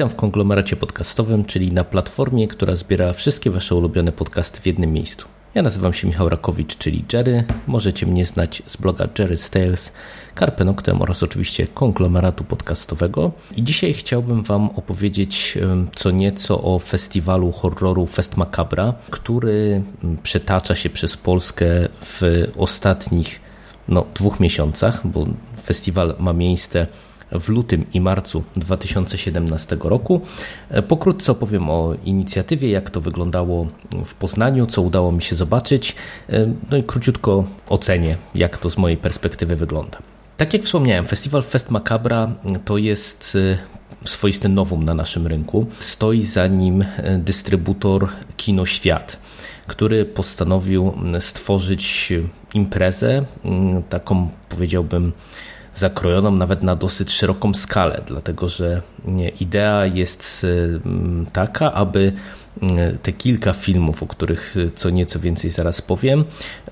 Witam w konglomeracie podcastowym, czyli na platformie, która zbiera wszystkie Wasze ulubione podcasty w jednym miejscu. Ja nazywam się Michał Rakowicz, czyli Jerry. Możecie mnie znać z bloga Jerry's Tales, Carpe Noctem oraz oczywiście konglomeratu podcastowego. I dzisiaj chciałbym Wam opowiedzieć co nieco o festiwalu horroru Fest Macabra, który przetacza się przez Polskę w ostatnich no, dwóch miesiącach, bo festiwal ma miejsce w lutym i marcu 2017 roku. Pokrótce opowiem o inicjatywie, jak to wyglądało w Poznaniu, co udało mi się zobaczyć, no i króciutko ocenię, jak to z mojej perspektywy wygląda. Tak jak wspomniałem, festiwal Fest Macabra to jest swoisty nowum na naszym rynku. Stoi za nim dystrybutor Kino Świat, który postanowił stworzyć imprezę, taką powiedziałbym zakrojoną nawet na dosyć szeroką skalę, dlatego że idea jest taka, aby te kilka filmów, o których co nieco więcej zaraz powiem,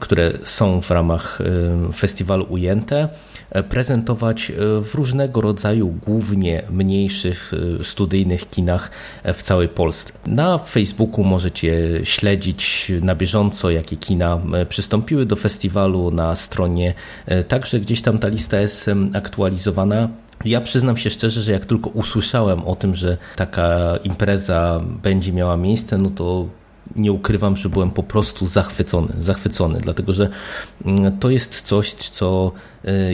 które są w ramach festiwalu ujęte, prezentować w różnego rodzaju, głównie mniejszych studyjnych kinach w całej Polsce. Na Facebooku możecie śledzić na bieżąco, jakie kina przystąpiły do festiwalu, na stronie także gdzieś tam ta lista jest aktualizowana. Ja przyznam się szczerze, że jak tylko usłyszałem o tym, że taka impreza będzie miała miejsce, no to nie ukrywam, że byłem po prostu zachwycony, zachwycony, dlatego że to jest coś, co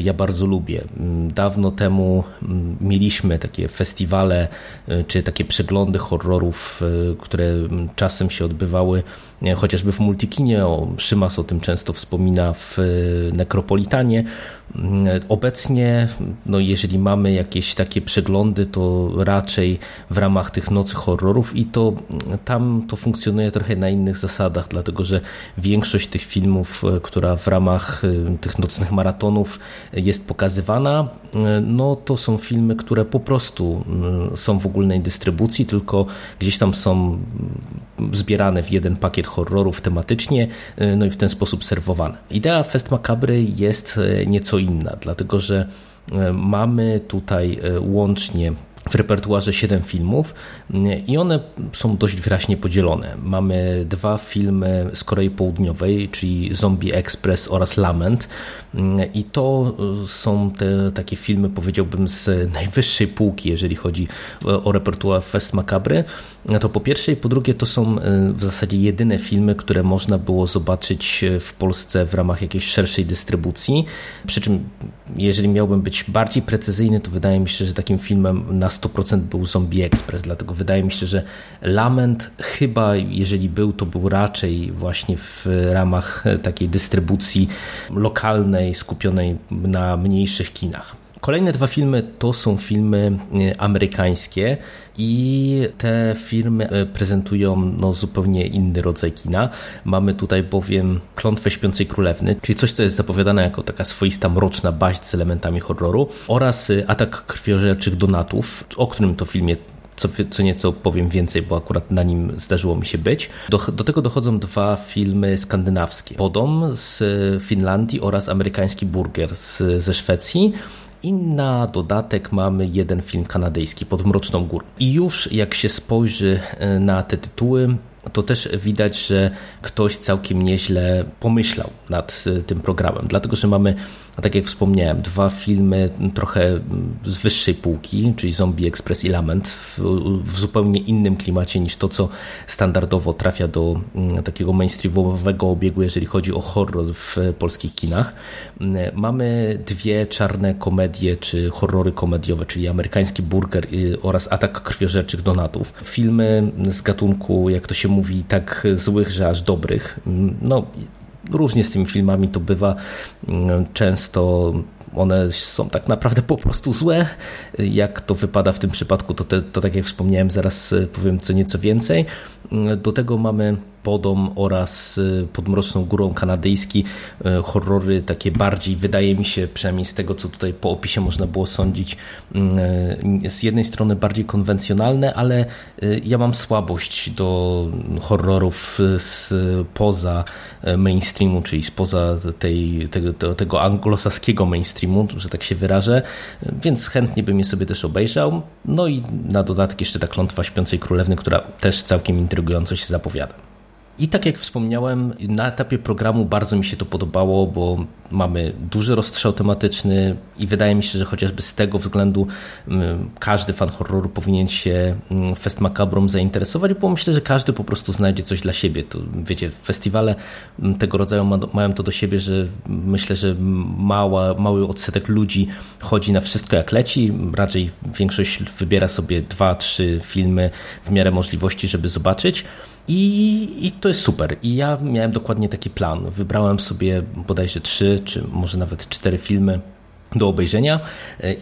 ja bardzo lubię. Dawno temu mieliśmy takie festiwale czy takie przeglądy horrorów, które czasem się odbywały chociażby w Multikinie. O, Szymas o tym często wspomina w Nekropolitanie. Obecnie, no jeżeli mamy jakieś takie przeglądy, to raczej w ramach tych nocy horrorów i to tam to funkcjonuje trochę na innych zasadach, dlatego że większość tych filmów, która w ramach tych nocnych maratonów jest pokazywana, no to są filmy, które po prostu są w ogólnej dystrybucji, tylko gdzieś tam są zbierane w jeden pakiet horrorów tematycznie, no i w ten sposób serwowane. Idea Fest Macabry jest nieco inna, dlatego że mamy tutaj łącznie w repertuarze 7 filmów i one są dość wyraźnie podzielone. Mamy dwa filmy z Korei Południowej, czyli Zombie Express oraz Lament i to są te takie filmy powiedziałbym z najwyższej półki, jeżeli chodzi o repertuar Fest Macabry. To po pierwsze i po drugie to są w zasadzie jedyne filmy, które można było zobaczyć w Polsce w ramach jakiejś szerszej dystrybucji. Przy czym jeżeli miałbym być bardziej precyzyjny, to wydaje mi się, że takim filmem na 100% był Zombie Express, dlatego wydaje mi się, że Lament chyba, jeżeli był, to był raczej właśnie w ramach takiej dystrybucji lokalnej, skupionej na mniejszych kinach. Kolejne dwa filmy to są filmy amerykańskie i te filmy prezentują no, zupełnie inny rodzaj kina. Mamy tutaj bowiem Klątwę Śpiącej Królewny, czyli coś, co jest zapowiadane jako taka swoista mroczna baść z elementami horroru oraz Atak Krwiożerczych Donatów, o którym to filmie co, co nieco powiem więcej, bo akurat na nim zdarzyło mi się być. Do, do tego dochodzą dwa filmy skandynawskie. Podom z Finlandii oraz amerykański Burger z, ze Szwecji. I na dodatek mamy jeden film kanadyjski pod Mroczną Górą. I już jak się spojrzy na te tytuły, to też widać, że ktoś całkiem nieźle pomyślał nad tym programem, dlatego że mamy tak jak wspomniałem, dwa filmy trochę z wyższej półki, czyli Zombie Express i Lament, w, w zupełnie innym klimacie niż to, co standardowo trafia do mm, takiego mainstreamowego obiegu, jeżeli chodzi o horror w polskich kinach. Mm, mamy dwie czarne komedie, czy horrory komediowe, czyli amerykański burger oraz atak krwiożerczych donatów. Filmy z gatunku, jak to się mówi, tak złych, że aż dobrych. Mm, no, różnie z tymi filmami to bywa. Często one są tak naprawdę po prostu złe. Jak to wypada w tym przypadku, to, te, to tak jak wspomniałem, zaraz powiem co nieco więcej. Do tego mamy Podom oraz y, Podmroczną Górą kanadyjski. Y, horrory takie bardziej, wydaje mi się, przynajmniej z tego, co tutaj po opisie można było sądzić, y, z jednej strony bardziej konwencjonalne, ale ja mam słabość do horrorów spoza mainstreamu, czyli spoza tej, tego, tego anglosaskiego mainstreamu, że tak się wyrażę, więc chętnie bym je sobie też obejrzał. No i na dodatek jeszcze ta klątwa Śpiącej Królewny, która też całkiem intrygująco się zapowiada. I tak jak wspomniałem, na etapie programu bardzo mi się to podobało, bo mamy duży rozstrzał tematyczny i wydaje mi się, że chociażby z tego względu mm, każdy fan horroru powinien się mm, Fest Macabrom zainteresować, bo myślę, że każdy po prostu znajdzie coś dla siebie. To, wiecie, festiwale mm, tego rodzaju mają to do siebie, że myślę, że mała, mały odsetek ludzi chodzi na wszystko jak leci. Raczej większość wybiera sobie dwa, trzy filmy w miarę możliwości, żeby zobaczyć. I, I to jest super. I ja miałem dokładnie taki plan. Wybrałem sobie bodajże trzy, czy może nawet cztery filmy do obejrzenia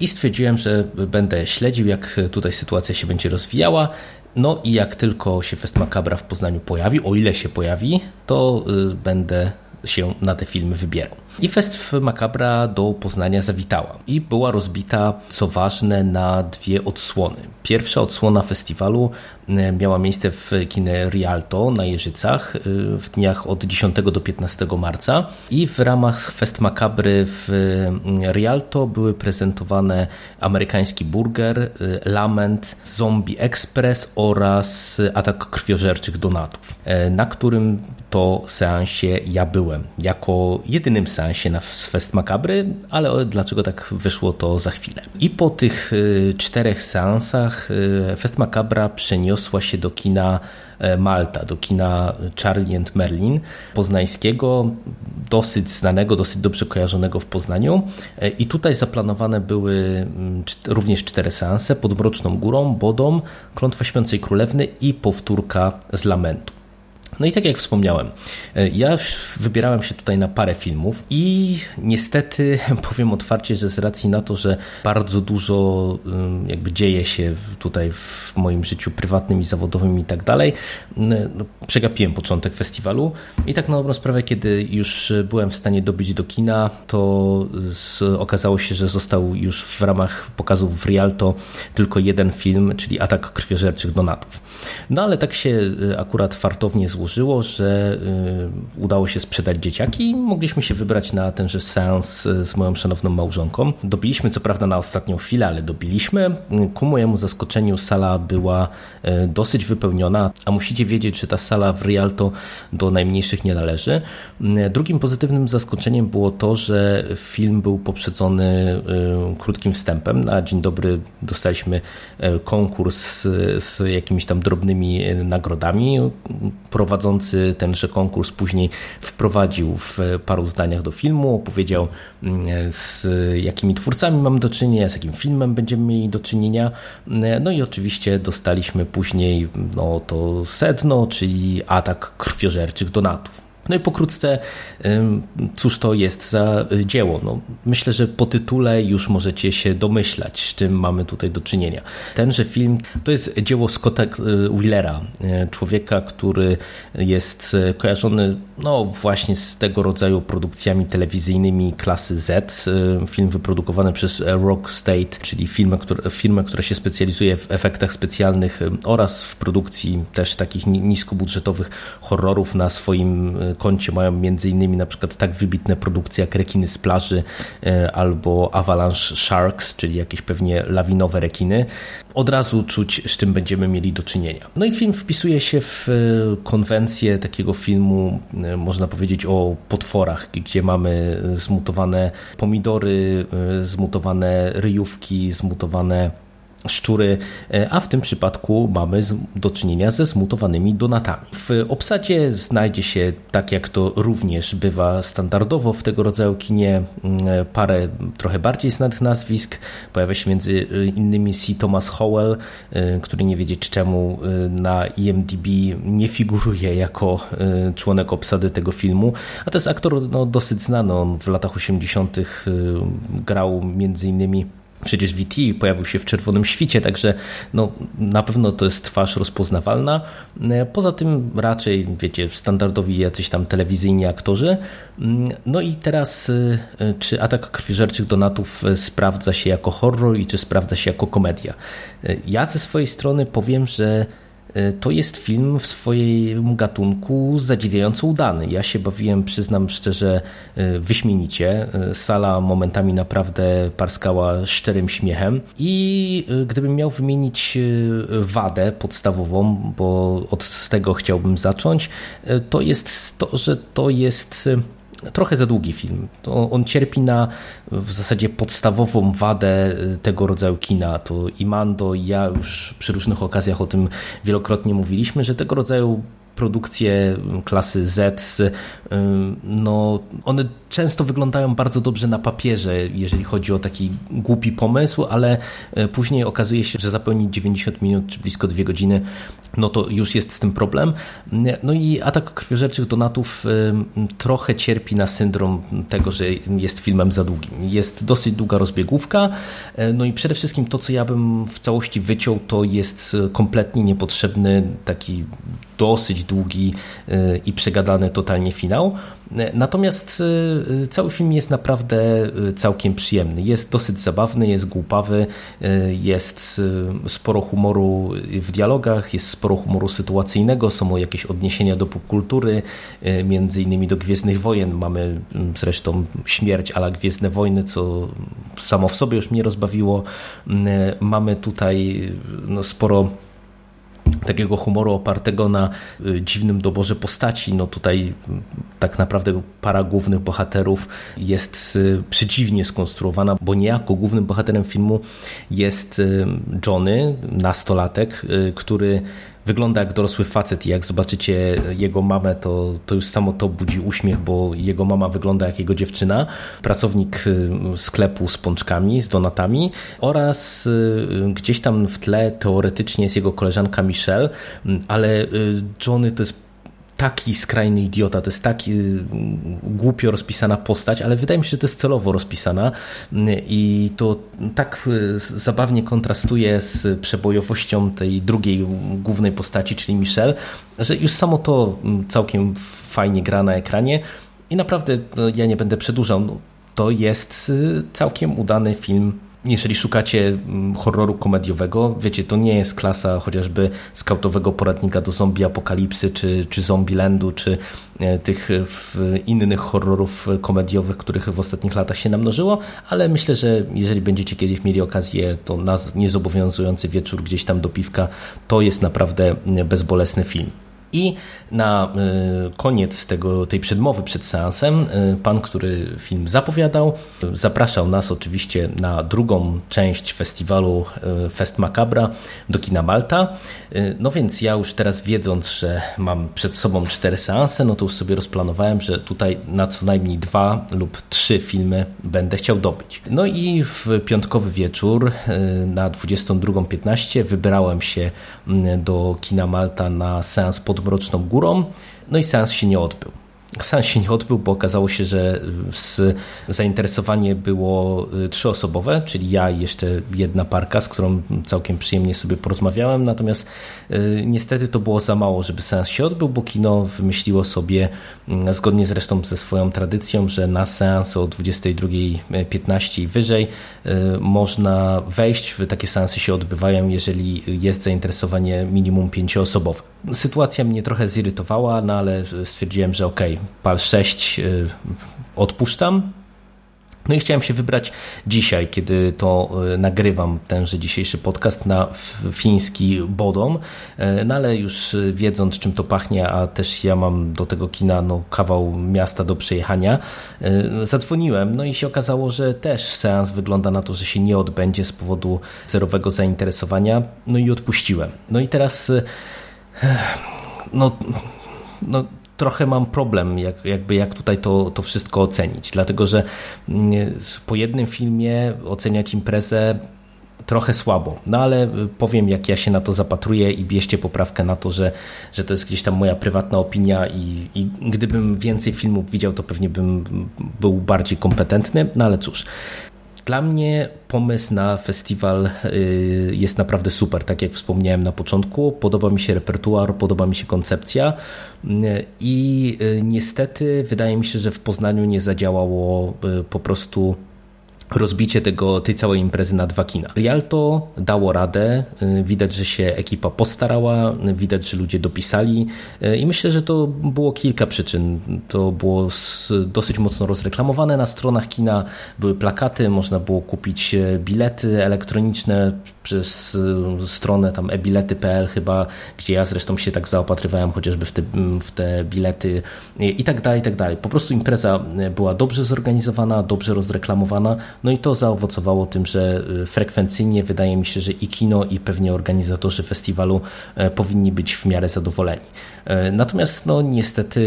i stwierdziłem, że będę śledził, jak tutaj sytuacja się będzie rozwijała. No i jak tylko się Fest Macabra w Poznaniu pojawi, o ile się pojawi, to y, będę się na te filmy wybierał. I Fest Macabra do Poznania zawitała. I była rozbita, co ważne, na dwie odsłony. Pierwsza odsłona festiwalu e, miała miejsce w kinie Rialto na Jeżycach e, w dniach od 10 do 15 marca. I w ramach Fest Macabry w e, Rialto były prezentowane amerykański burger, lament, zombie express oraz atak krwiożerczych donatów, na którym to seansie ja byłem. Jako jedynym seansie seansie na Fest Makabry, ale dlaczego tak wyszło to za chwilę. I po tych y, czterech seansach y, Fest Makabra przeniosła się do kina e, Malta, do kina Charlie and Merlin poznańskiego, dosyć znanego, dosyć dobrze kojarzonego w Poznaniu. E, I tutaj zaplanowane były mm, również cztery seanse pod Mroczną Górą, Bodą, Klątwa Śpiącej Królewny i powtórka z Lamentu. No i tak jak wspomniałem, e, ja wybierałem się tutaj na parę filmów i niestety powiem otwarcie, że z racji na to, że bardzo dużo jakby dzieje się tutaj w moim życiu prywatnym i zawodowym i tak dalej, no, przegapiłem początek festiwalu i tak na dobrą sprawę, kiedy już byłem w stanie dobić do kina, to okazało się, że został już w ramach pokazów w Rialto tylko jeden film, czyli Atak Krwiożerczych Donatów. No ale tak się e, akurat fartownie złożyło, złożyło, że y, udało się sprzedać dzieciaki i mogliśmy się wybrać na tenże seans y, z moją szanowną małżonką. Dobiliśmy co prawda na ostatnią chwilę, ale dobiliśmy. Ku mojemu zaskoczeniu sala była y, dosyć wypełniona, a musicie wiedzieć, że ta sala w Rialto do najmniejszych nie należy. Drugim pozytywnym zaskoczeniem było to, że film był poprzedzony krótkim wstępem. Na dzień dobry dostaliśmy konkurs z jakimiś tam drobnymi nagrodami prowadzący tenże konkurs później wprowadził w paru zdaniach do filmu, opowiedział mm, z jakimi twórcami mamy do czynienia, z jakim filmem będziemy mieli do czynienia. No i oczywiście dostaliśmy później no, to sedno, czyli atak krwiożerczych donatów. No i pokrótce, cóż to jest za y, dzieło? No, myślę, że po tytule już możecie się domyślać, z czym mamy tutaj do czynienia. Tenże film to jest dzieło Scotta y, Wheelera, y, człowieka, który jest kojarzony no, właśnie z tego rodzaju produkcjami telewizyjnymi klasy Z. Film wyprodukowany przez Rock State, czyli firmę, firmę, która się specjalizuje w efektach specjalnych oraz w produkcji też takich niskobudżetowych horrorów na swoim koncie mają innymi na przykład tak wybitne produkcje jak Rekiny z plaży albo Avalanche Sharks, czyli jakieś pewnie lawinowe rekiny. Od razu czuć, z czym będziemy mieli do czynienia. No i film wpisuje się w konwencję takiego filmu, można powiedzieć o potworach, gdzie mamy zmutowane pomidory, zmutowane ryjówki, zmutowane szczury, e, a w tym przypadku mamy do czynienia ze zmutowanymi donatami. W obsadzie znajdzie się, tak jak to również bywa standardowo w tego rodzaju kinie, mm, parę trochę bardziej znanych nazwisk. Pojawia się między e, innymi C. Thomas Howell, e, który nie wiedzieć czemu na IMDb nie figuruje jako członek obsady tego filmu, a to jest aktor no, dosyć znany. On w latach 80. grał między innymi Przecież VT pojawił się w Czerwonym Świcie, także no, na pewno to jest twarz rozpoznawalna. E, poza tym raczej, wiecie, standardowi jacyś tam telewizyjni aktorzy. Mm, no i teraz, e, czy Atak Krwiożerczych Donatów e, sprawdza się jako horror i czy sprawdza się jako komedia? Ja ze swojej strony powiem, że E, to jest film w swoim gatunku zadziwiająco udany. Ja się bawiłem, przyznam szczerze, e, wyśmienicie. E, sala momentami naprawdę parskała szczerym śmiechem. I gdybym miał wymienić wadę podstawową, bo od tego chciałbym zacząć, to jest to, że to jest trochę za długi film. On cierpi na w zasadzie podstawową wadę y, tego rodzaju kina. To i Mando, i ja już przy różnych okazjach o tym wielokrotnie mówiliśmy, że tego rodzaju produkcje klasy Z, no, one często wyglądają bardzo dobrze na papierze, jeżeli chodzi o taki głupi pomysł, ale e, później okazuje się, że zapełnić 90 minut czy blisko 2 godziny, no to już jest z tym problem. No i Atak Krwiożerczych Donatów trochę cierpi na syndrom tego, że jest filmem za długim. Jest dosyć długa rozbiegówka, e, no i przede wszystkim to, co ja bym w całości wyciął, to jest kompletnie niepotrzebny taki dosyć długi i przegadany totalnie finał. Natomiast y, cały film jest naprawdę y, całkiem przyjemny. Jest dosyć zabawny, jest głupawy, jest sporo humoru w dialogach, jest sporo humoru sytuacyjnego, są jakieś odniesienia do popkultury, między innymi do Gwiezdnych Wojen. Mamy zresztą śmierć ala Gwiezdne Wojny, co samo w sobie już mnie rozbawiło. Mamy tutaj no, sporo takiego humoru opartego na y, dziwnym doborze postaci. No tutaj tak naprawdę para głównych bohaterów jest y, przedziwnie skonstruowana, bo niejako głównym bohaterem filmu jest y, Johnny, nastolatek, który wygląda jak dorosły facet i jak zobaczycie jego mamę, to, to już samo to budzi uśmiech, bo jego mama wygląda jak jego dziewczyna, pracownik y, sklepu z pączkami, z donatami oraz y, gdzieś tam w tle teoretycznie jest jego koleżanka Michelle, ale y, Johnny to jest taki skrajny idiota, to jest tak y, głupio rozpisana postać, ale wydaje mi się, że to jest celowo rozpisana i to tak y, zabawnie kontrastuje z przebojowością tej drugiej głównej postaci, czyli Michelle, że już samo to mm, całkiem fajnie gra na ekranie i naprawdę no, ja nie będę przedłużał. No, to jest y, całkiem udany film jeżeli szukacie mm, horroru komediowego, wiecie, to nie jest klasa chociażby skautowego poradnika do zombie apokalipsy, czy, czy landu, czy e, tych innych horrorów komediowych, których w ostatnich latach się namnożyło, ale myślę, że jeżeli będziecie kiedyś mieli okazję, to na niezobowiązujący wieczór gdzieś tam do piwka, to jest naprawdę bezbolesny film. I na y, koniec tego, tej przedmowy przed seansem y, pan, który film zapowiadał, zapraszał nas oczywiście na drugą część festiwalu y, Fest Macabra do kina Malta. No więc ja już teraz wiedząc, że mam przed sobą cztery seanse, no to już sobie rozplanowałem, że tutaj na co najmniej dwa lub trzy filmy będę chciał dobyć. No i w piątkowy wieczór na 22.15 wybrałem się do kina Malta na seans pod Mroczną Górą, no i seans się nie odbył. Seans się nie odbył, bo okazało się, że zainteresowanie było y, trzyosobowe, czyli ja i jeszcze jedna parka, z którą całkiem przyjemnie sobie porozmawiałem, natomiast y, niestety to było za mało, żeby seans się odbył, bo kino wymyśliło sobie, mm, zgodnie zresztą ze swoją tradycją, że na seans o 22.15 i wyżej y, można wejść, takie seansy się odbywają, jeżeli jest zainteresowanie minimum pięcioosobowe. Sytuacja mnie trochę zirytowała, no ale stwierdziłem, że okej, PAL 6 odpuszczam, no i chciałem się wybrać dzisiaj, kiedy to e, nagrywam tenże dzisiejszy podcast na fiński Bodom, e, no ale już wiedząc czym to pachnie, a też ja mam do tego kina no, kawał miasta do przejechania, zadzwoniłem, no i się okazało, że też seans wygląda na to, że się nie odbędzie z powodu zerowego zainteresowania, no i odpuściłem. No i teraz no, no trochę mam problem, jak, jakby jak tutaj to, to wszystko ocenić, dlatego że mm, po jednym filmie oceniać imprezę trochę słabo. No ale y, powiem, jak ja się na to zapatruję i bierzcie poprawkę na to, że, że to jest gdzieś tam moja prywatna opinia i, i gdybym więcej filmów widział, to pewnie bym był bardziej kompetentny. No ale cóż. Dla mnie pomysł na festiwal y, jest naprawdę super, tak jak wspomniałem na początku. Podoba mi się repertuar, podoba mi się koncepcja y, i y, niestety wydaje mi się, że w Poznaniu nie zadziałało po prostu rozbicie tego, tej całej imprezy na dwa kina. Rialto dało radę, y, widać, że się ekipa postarała, widać, że ludzie dopisali y, i myślę, że to było kilka przyczyn. To było dosyć mocno rozreklamowane na stronach kina, były plakaty, można było kupić e, bilety elektroniczne przez y, stronę tam ebilety.pl chyba, gdzie ja zresztą się tak zaopatrywałem chociażby w te, w te bilety i tak dalej, i tak dalej. Po prostu impreza była dobrze zorganizowana, dobrze rozreklamowana, no i to zaowocowało tym, że y, frekwencyjnie wydaje mi się, że i kino, i pewnie organizatorzy festiwalu e, powinni być w miarę zadowoleni. E, natomiast no niestety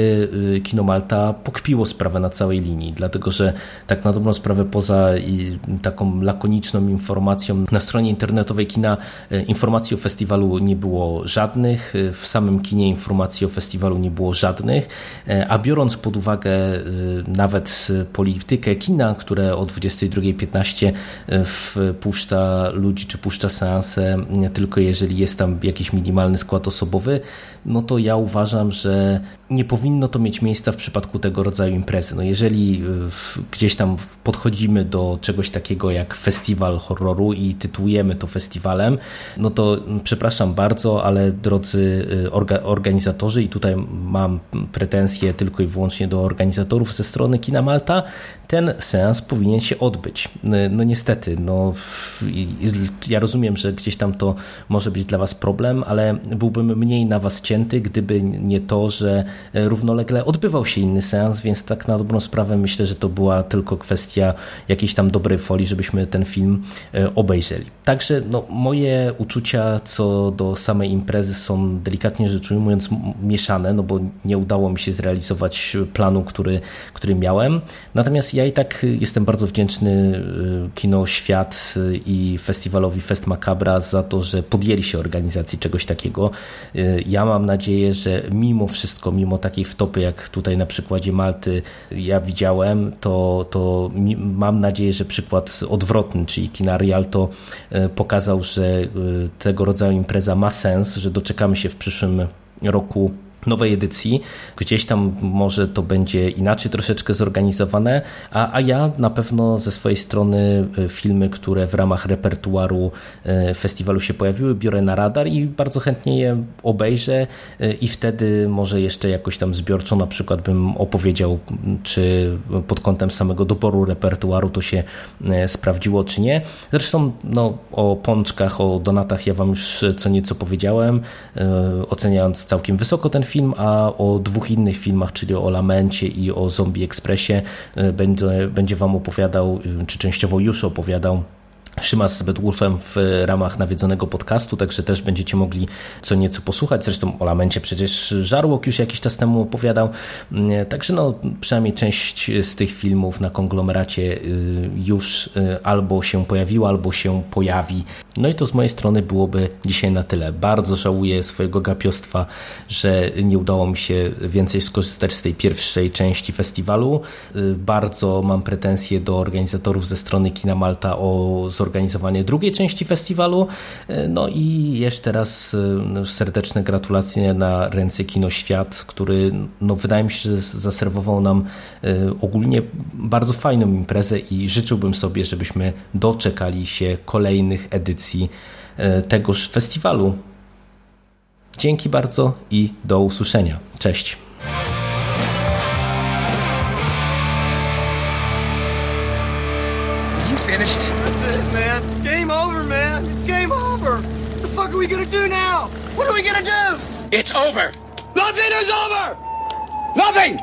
y, Kino Malta pokpiło sprawę na całej linii, dlatego że tak na dobrą sprawę poza taką lakoniczną informacją na stronie internetowej kina e, informacji o festiwalu nie było żadnych, w samym kinie informacji o festiwalu nie było żadnych, a biorąc pod uwagę nawet politykę kina, które o 22 2.15 e, wpuszcza ludzi czy puszcza seanse tylko jeżeli jest tam jakiś minimalny skład osobowy, no to ja uważam, że nie powinno to mieć miejsca w przypadku tego rodzaju imprezy. No jeżeli e, gdzieś tam podchodzimy do czegoś takiego jak festiwal horroru i tytułujemy to festiwalem, no to przepraszam bardzo, ale drodzy e, orga organizatorzy i tutaj mam pretensje tylko i wyłącznie do organizatorów ze strony Kina Malta, ten seans powinien się odbyć. No niestety, no, ja rozumiem, że gdzieś tam to może być dla Was problem, ale byłbym mniej na Was cięty, gdyby nie to, że równolegle odbywał się inny seans, więc tak na dobrą sprawę myślę, że to była tylko kwestia jakiejś tam dobrej folii, żebyśmy ten film e, obejrzeli. Także no, moje uczucia co do samej imprezy są delikatnie rzecz ujmując mieszane, no bo nie udało mi się zrealizować planu, który, który miałem. Natomiast ja i tak jestem bardzo wdzięczny Kino Świat i festiwalowi Fest Macabra za to, że podjęli się organizacji czegoś takiego. Ja mam nadzieję, że mimo wszystko, mimo takiej wtopy, jak tutaj na przykładzie Malty ja widziałem, to, to mam nadzieję, że przykład odwrotny, czyli Kina Rialto y, pokazał, że tego rodzaju impreza ma sens, że doczekamy się w przyszłym roku nowej edycji. Gdzieś tam może to będzie inaczej troszeczkę zorganizowane, a, a ja na pewno ze swojej strony e, filmy, które w ramach repertuaru e, festiwalu się pojawiły, biorę na radar i bardzo chętnie je obejrzę e, i wtedy może jeszcze jakoś tam zbiorczo na przykład bym opowiedział, czy pod kątem samego doboru repertuaru to się sprawdziło, czy nie. Zresztą no, o pączkach, o donatach ja wam już co nieco powiedziałem, oceniając całkiem wysoko ten film, a o dwóch innych filmach, czyli o Lamencie i o Zombie Expressie e, będzie, będzie Wam opowiadał, e, czy częściowo już opowiadał Szymas z Bedwulfem w ramach nawiedzonego podcastu, także też będziecie mogli co nieco posłuchać. Zresztą o Lamencie przecież Żarłok już jakiś czas temu opowiadał. Mm, także no, przynajmniej część z tych filmów na konglomeracie już albo się pojawiła, albo się pojawi. No i to z mojej strony byłoby dzisiaj na tyle. Bardzo żałuję swojego gapiostwa, że nie udało mi się więcej skorzystać z tej pierwszej części festiwalu. Y, bardzo mam pretensje do organizatorów ze strony Kina Malta o zorganizowanie drugiej części festiwalu. E, no i jeszcze raz e, serdeczne gratulacje na ręce Kino Świat, który no, wydaje mi się, że zaserwował nam ogólnie bardzo fajną imprezę i życzyłbym sobie, żebyśmy doczekali się kolejnych edycji edycji e, tegoż festiwalu. Dzięki bardzo i do usłyszenia. Cześć. Game over, man. Game over. It's over. Nothing is over. Nothing.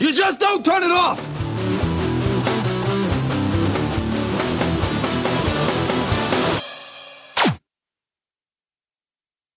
You just don't turn it off.